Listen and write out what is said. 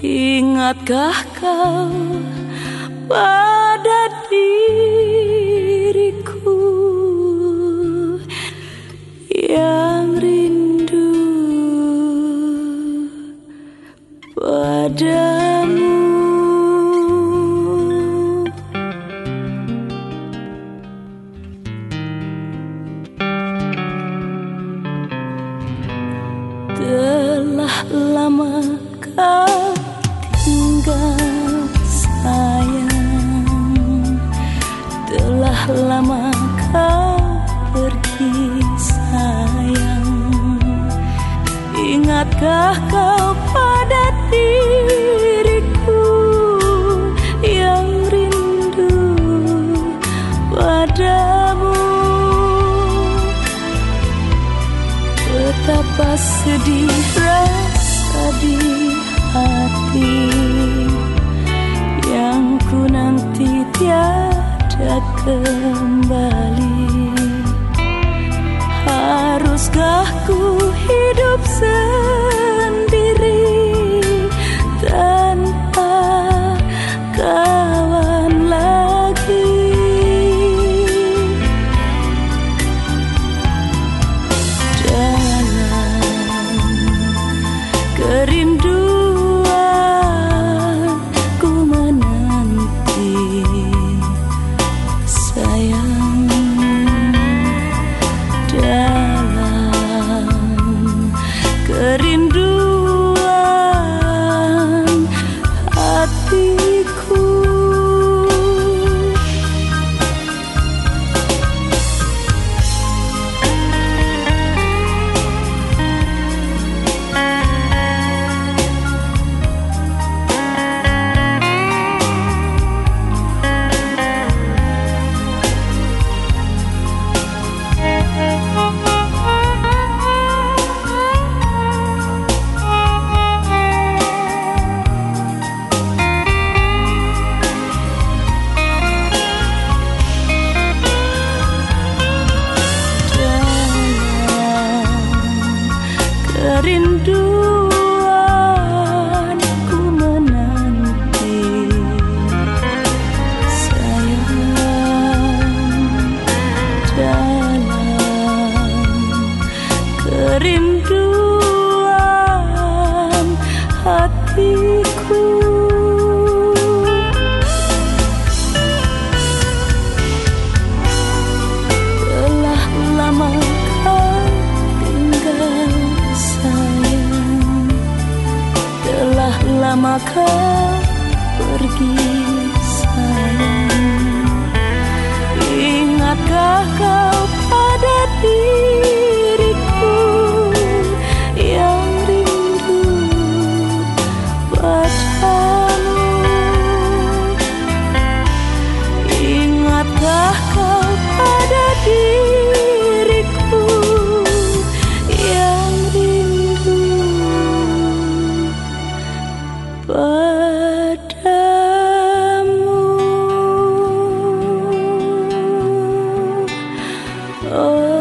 Ingatkah kau pada diriku yang rindu padamu? Telah lama kau lama kau pergi sayang. Ingatkah kau pada diriku yang rindu padamu? Betapa sedih rasa di hati Yang ku nanti tiada kembali. Haruskah ku lama kau pergi sayang Ingatkah kau padamu. Oh